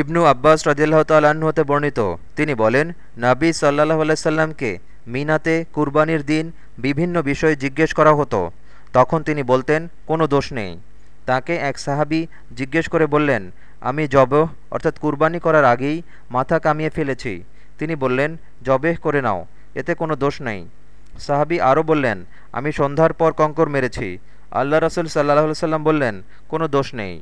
ইবনু আব্বাস রদিল্লাহ তাল্লাহ্ন হতে বর্ণিত। তিনি বলেন, নাবী সাল্লাহ আলাইসাল্লামকে মিনাতে কুরবানির দিন বিভিন্ন বিষয় জিজ্ঞেস করা হতো। তখন তিনি বলতেন, কোনো দোষ নেই। তাকে এক সাহাবি জিজ্ঞেস করে বললেন, আমি জবহ, অর্থাৎ কুরবানি করার আগেই মাথা কামিয়ে ফেলেছি। তিনি বললেন, জবেহ করে নাও, এতে কোনো দোষ নেই। সাহাবি আরও বললেন, আমি সন্ধ্যার পর কঙ্কর মেরেছি। আল্লাহ রসুল সাল্লাহ সাল্লাম বললেন, কোনো দোষ নেই।